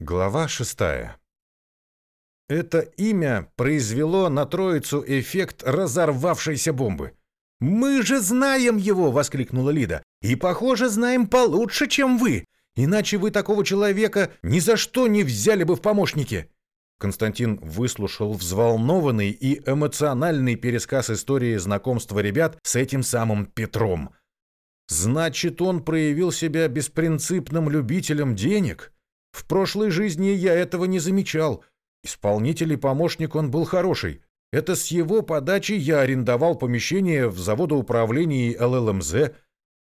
Глава шестая. Это имя произвело на троицу эффект разорвавшейся бомбы. «Мы же знаем его!» — воскликнула Лида. «И, похоже, знаем получше, чем вы. Иначе вы такого человека ни за что не взяли бы в помощники». Константин выслушал взволнованный и эмоциональный пересказ истории знакомства ребят с этим самым Петром. «Значит, он проявил себя беспринципным любителем денег?» В прошлой жизни я этого не замечал. Исполнитель и помощник он был хороший. Это с его подачи я арендовал помещение в заводоуправлении ЛЛМЗ.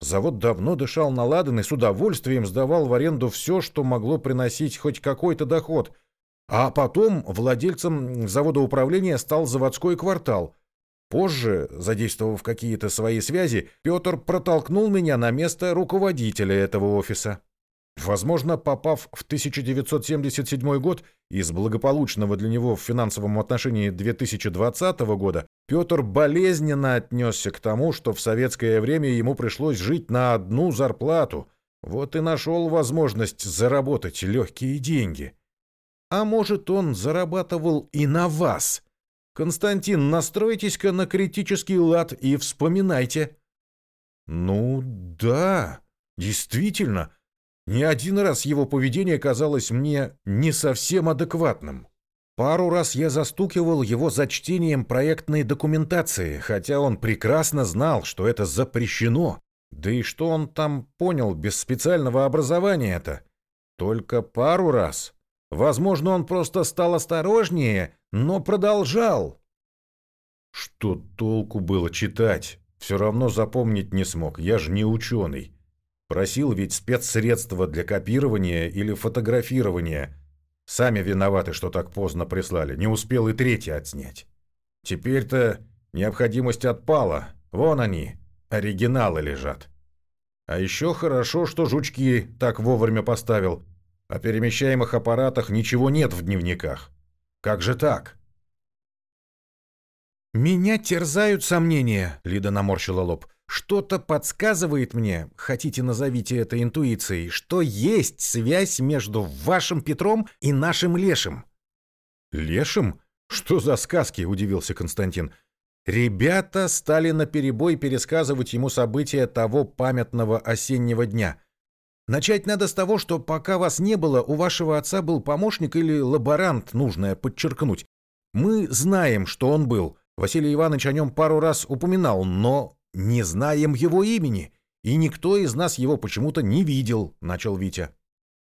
Завод давно дышал на ладан и с удовольствием сдавал в аренду все, что могло приносить хоть какой-то доход. А потом владельцем заводоуправления стал заводской квартал. Позже, задействовав какие-то свои связи, Петр протолкнул меня на место руководителя этого офиса. Возможно, попав в 1977 год из благополучного для него в финансовом отношении 2020 года, Петр болезненно отнесся к тому, что в советское время ему пришлось жить на одну зарплату. Вот и нашел возможность заработать легкие деньги. А может, он зарабатывал и на вас? Константин, настройтесь-ка на критический лад и вспоминайте. Ну да, действительно, не один раз его поведение казалось мне не совсем адекватным. Пару раз я застукивал его за чтением проектной документации, хотя он прекрасно знал, что это запрещено. Да и что он там понял без специального образования это? Только пару раз. Возможно, он просто стал осторожнее, но продолжал. Что толку было читать? Все равно запомнить не смог, я же не ученый. Просил ведь спецсредства для копирования или фотографирования. Сами виноваты, что так поздно прислали. Не успел и третий отснять. Теперь-то необходимость отпала. Вон они, оригиналы лежат. А еще хорошо, что жучки так вовремя поставил. О перемещаемых аппаратах ничего нет в дневниках. Как же так? «Меня терзают сомнения», — Лида наморщила лоб. Что-то подсказывает мне, хотите назовите это интуицией, что есть связь между вашим Петром и нашим Лешим. Лешим? Что за сказки? удивился Константин. Ребята стали наперебой пересказывать ему события того памятного осеннего дня. Начать надо с того, что пока вас не было, у вашего отца был помощник или лаборант, нужное подчеркнуть. Мы знаем, что он был. Василий Иванович о нем пару раз упоминал, но не знаем его имени, и никто из нас его почему-то не видел», — начал Витя.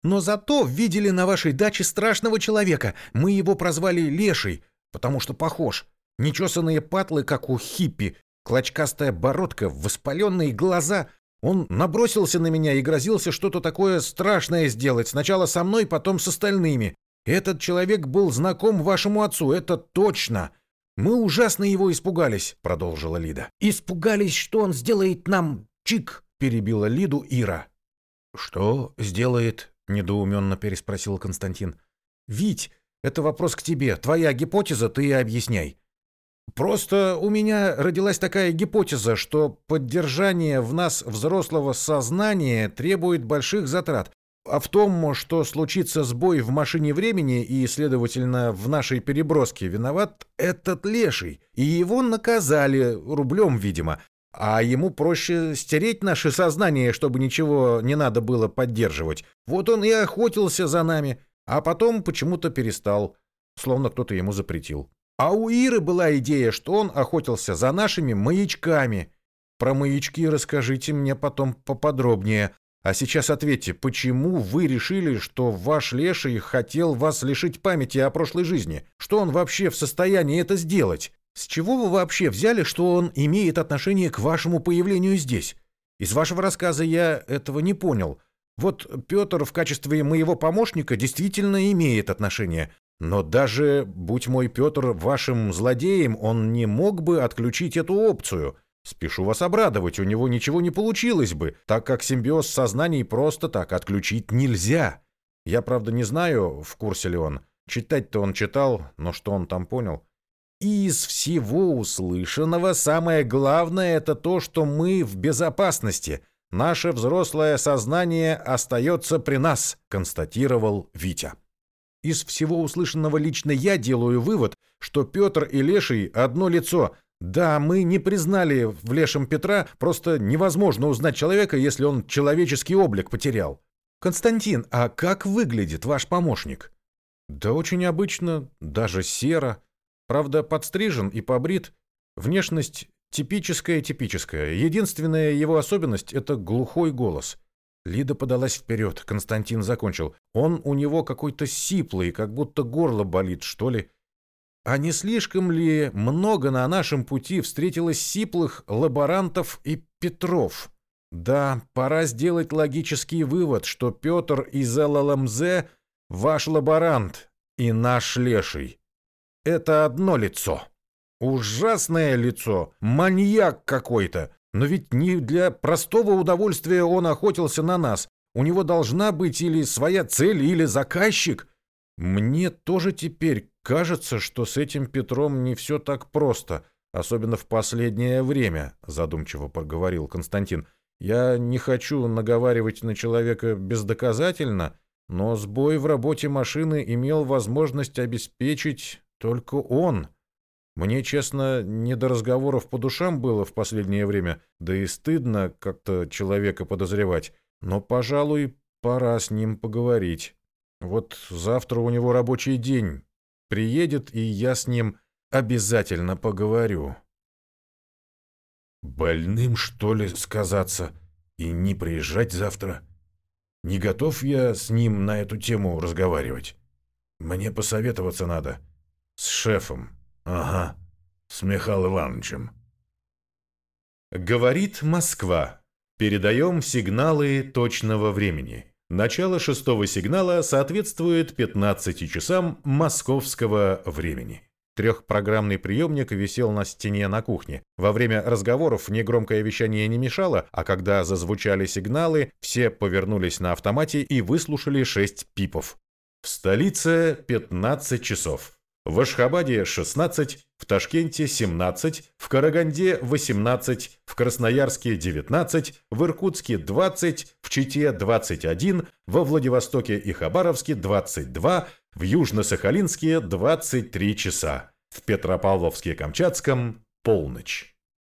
«Но зато видели на вашей даче страшного человека. Мы его прозвали Леший, потому что похож. Нечесанные патлы, как у хиппи, клочкастая бородка, воспаленные глаза. Он набросился на меня и грозился что-то такое страшное сделать. Сначала со мной, потом с остальными. Этот человек был знаком вашему отцу, это точно. «Мы ужасно его испугались», — продолжила Лида. «Испугались, что он сделает нам чик», — перебила Лиду Ира. «Что сделает?» — недоуменно переспросил Константин. «Вить, это вопрос к тебе. Твоя гипотеза, ты и объясняй». «Просто у меня родилась такая гипотеза, что поддержание в нас взрослого сознания требует больших затрат. А в том, что случится сбой в машине времени и, следовательно, в нашей переброске виноват этот леший. И его наказали, рублем, видимо. А ему проще стереть наше сознание, чтобы ничего не надо было поддерживать. Вот он и охотился за нами, а потом почему-то перестал, словно кто-то ему запретил. А у Иры была идея, что он охотился за нашими маячками. Про маячки расскажите мне потом поподробнее, а сейчас ответьте, почему вы решили, что ваш леший хотел вас лишить памяти о прошлой жизни? Что он вообще в состоянии это сделать? С чего вы вообще взяли, что он имеет отношение к вашему появлению здесь? Из вашего рассказа я этого не понял. Вот Петр в качестве моего помощника действительно имеет отношение. Но даже, будь мой Петр вашим злодеем, он не мог бы отключить эту опцию – Спешу вас обрадовать, у него ничего не получилось бы, так как симбиоз сознаний просто так отключить нельзя. Я, правда, не знаю, в курсе ли он. Читать-то он читал, но что он там понял? Из всего услышанного самое главное это то, что мы в безопасности. Наше взрослое сознание остается при нас, констатировал Витя. Из всего услышанного лично я делаю вывод, что Петр и Леший одно лицо. Да, мы не признали в Лешем Петра, просто невозможно узнать человека, если он человеческий облик потерял. Константин, а как выглядит ваш помощник? Да очень обычно, даже серо. Правда, подстрижен и побрит. Внешность типическая-типическая. Единственная его особенность — это глухой голос. Лида подалась вперед, Константин закончил. Он у него какой-то сиплый, как будто горло болит, что ли. А не слишком ли много на нашем пути встретилось сиплых лаборантов и Петров? Да, пора сделать логический вывод, что Петр из ЛЛМЗ — ваш лаборант и наш леший. Это одно лицо. Ужасное лицо, маньяк какой-то. Но ведь не для простого удовольствия он охотился на нас. У него должна быть или своя цель, или заказчик. Мне тоже теперь кажется, что с этим Петром не все так просто, особенно в последнее время, задумчиво проговорил Константин. Я не хочу наговаривать на человека бездоказательно, но сбой в работе машины имел возможность обеспечить только он. Мне, честно, не до разговоров по душам было в последнее время, да и стыдно как-то человека подозревать. Но, пожалуй, пора с ним поговорить. Вот завтра у него рабочий день. Приедет, и я с ним обязательно поговорю. Больным, что ли, сказаться и не приезжать завтра? Не готов я с ним на эту тему разговаривать. Мне посоветоваться надо. С шефом. Ага, с Михаилом Ивановичем. Говорит Москва. Передаем сигналы точного времени. Начало шестого сигнала соответствует 15 часам московского времени. Трехпрограммный приемник висел на стене на кухне. Во время разговоров негромкое вещание не мешало, а когда зазвучали сигналы, все повернулись на автомате и выслушали шесть пипов. В столице 15 часов. В Ашхабаде 16, в Ташкенте 17, в Караганде 18, в Красноярске 19, в Иркутске 20, в Чите 21, во Владивостоке и Хабаровске 22, в Южно-Сахалинске 23 часа, в Петропавловске-Камчатском полночь.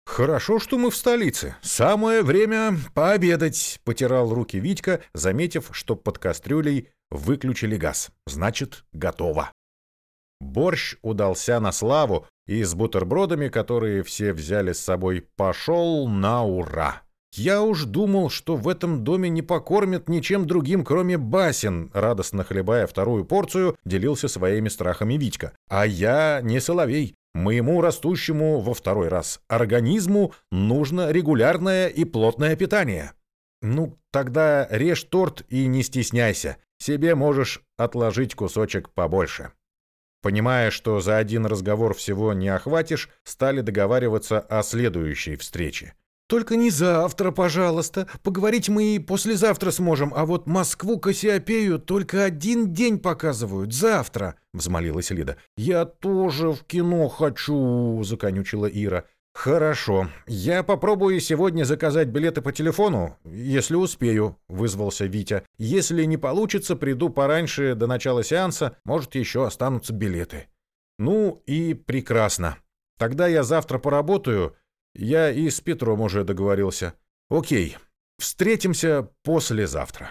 «Хорошо, что мы в столице. Самое время пообедать», — потирал руки Витька, заметив, что под кастрюлей выключили газ. «Значит, готово». Борщ удался на славу, и с бутербродами, которые все взяли с собой, пошел на ура. «Я уж думал, что в этом доме не покормят ничем другим, кроме басен», радостно хлебая вторую порцию, делился своими страхами Витька. «А я не соловей. Моему растущему во второй раз организму нужно регулярное и плотное питание». «Ну, тогда режь торт и не стесняйся. Себе можешь отложить кусочек побольше». Понимая, что за один разговор всего не охватишь, стали договариваться о следующей встрече. «Только не завтра, пожалуйста. Поговорить мы и послезавтра сможем, а вот Москву Кассиопею только один день показывают. Завтра!» — взмолилась Лида. «Я тоже в кино хочу!» — законючила Ира. «Хорошо. Я попробую сегодня заказать билеты по телефону, если успею», — вызвался Витя. «Если не получится, приду пораньше до начала сеанса, может, еще останутся билеты». «Ну и прекрасно. Тогда я завтра поработаю. Я и с Петром уже договорился. Окей, встретимся послезавтра».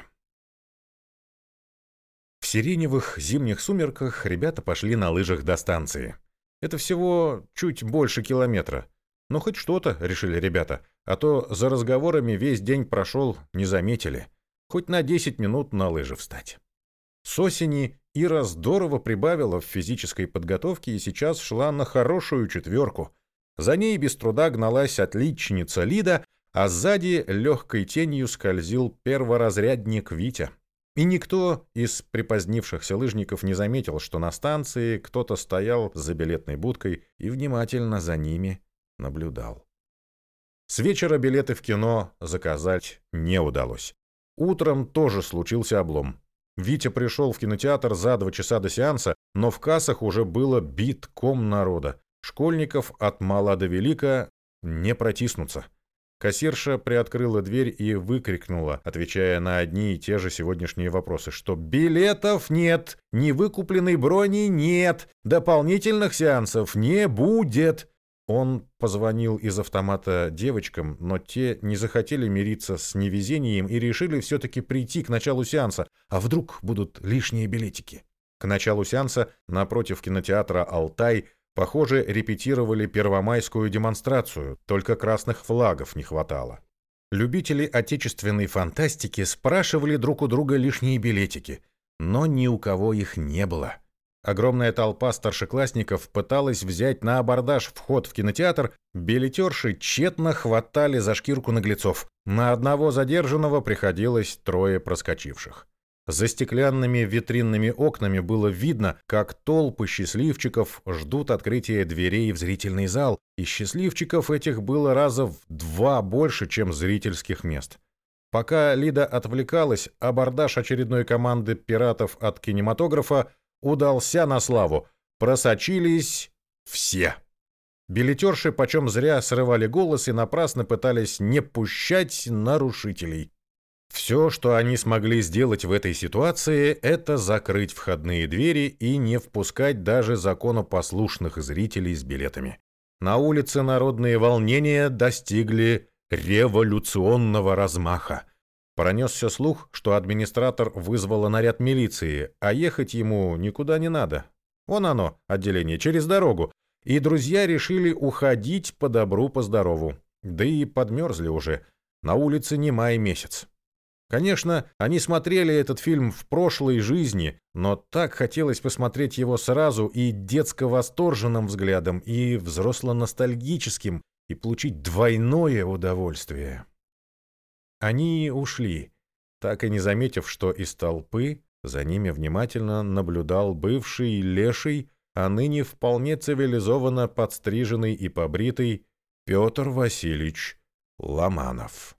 В сиреневых зимних сумерках ребята пошли на лыжах до станции. Это всего чуть больше километра. Ну, хоть что-то, решили ребята, а то за разговорами весь день прошел, не заметили. Хоть на 10 минут на лыжи встать. С осени Ира здорово прибавила в физической подготовке и сейчас шла на хорошую четверку. За ней без труда гналась отличница Лида, а сзади легкой тенью скользил перворазрядник Витя. И никто из припозднившихся лыжников не заметил, что на станции кто-то стоял за билетной будкой и внимательно за ними наблюдал. С вечера билеты в кино заказать не удалось. Утром тоже случился облом. Витя пришел в кинотеатр за два часа до сеанса, но в кассах уже было битком народа. Школьников от мала до велика не протиснуться. Кассирша приоткрыла дверь и выкрикнула, отвечая на одни и те же сегодняшние вопросы, что билетов нет, невыкупленной брони нет, дополнительных сеансов не будет. Он позвонил из автомата девочкам, но те не захотели мириться с невезением и решили все-таки прийти к началу сеанса, а вдруг будут лишние билетики. К началу сеанса напротив кинотеатра «Алтай» Похоже, репетировали первомайскую демонстрацию, только красных флагов не хватало. Любители отечественной фантастики спрашивали друг у друга лишние билетики, но ни у кого их не было. Огромная толпа старшеклассников пыталась взять на абордаж вход в кинотеатр, билетерши тщетно хватали за шкирку наглецов. На одного задержанного приходилось трое проскочивших. За стеклянными витринными окнами было видно, как толпы счастливчиков ждут открытия дверей в зрительный зал, и счастливчиков этих было раза в два больше, чем зрительских мест. Пока Лида отвлекалась, абордаж очередной команды пиратов от кинематографа удался на славу. Просочились все. Билетерши почем зря срывали голос и напрасно пытались не пущать нарушителей. Все, что они смогли сделать в этой ситуации, это закрыть входные двери и не впускать даже законопослушных зрителей с билетами. На улице народные волнения достигли революционного размаха. Пронесся слух, что администратор вызвала наряд милиции, а ехать ему никуда не надо. Вон оно, отделение, через дорогу. И друзья решили уходить по добру, по здорову. Да и подмерзли уже. На улице не май месяц. Конечно, они смотрели этот фильм в прошлой жизни, но так хотелось посмотреть его сразу и детско-восторженным взглядом, и взросло-ностальгическим, и получить двойное удовольствие. Они ушли, так и не заметив, что из толпы за ними внимательно наблюдал бывший леший, а ныне вполне цивилизованно подстриженный и побритый Петр Васильевич Ломанов.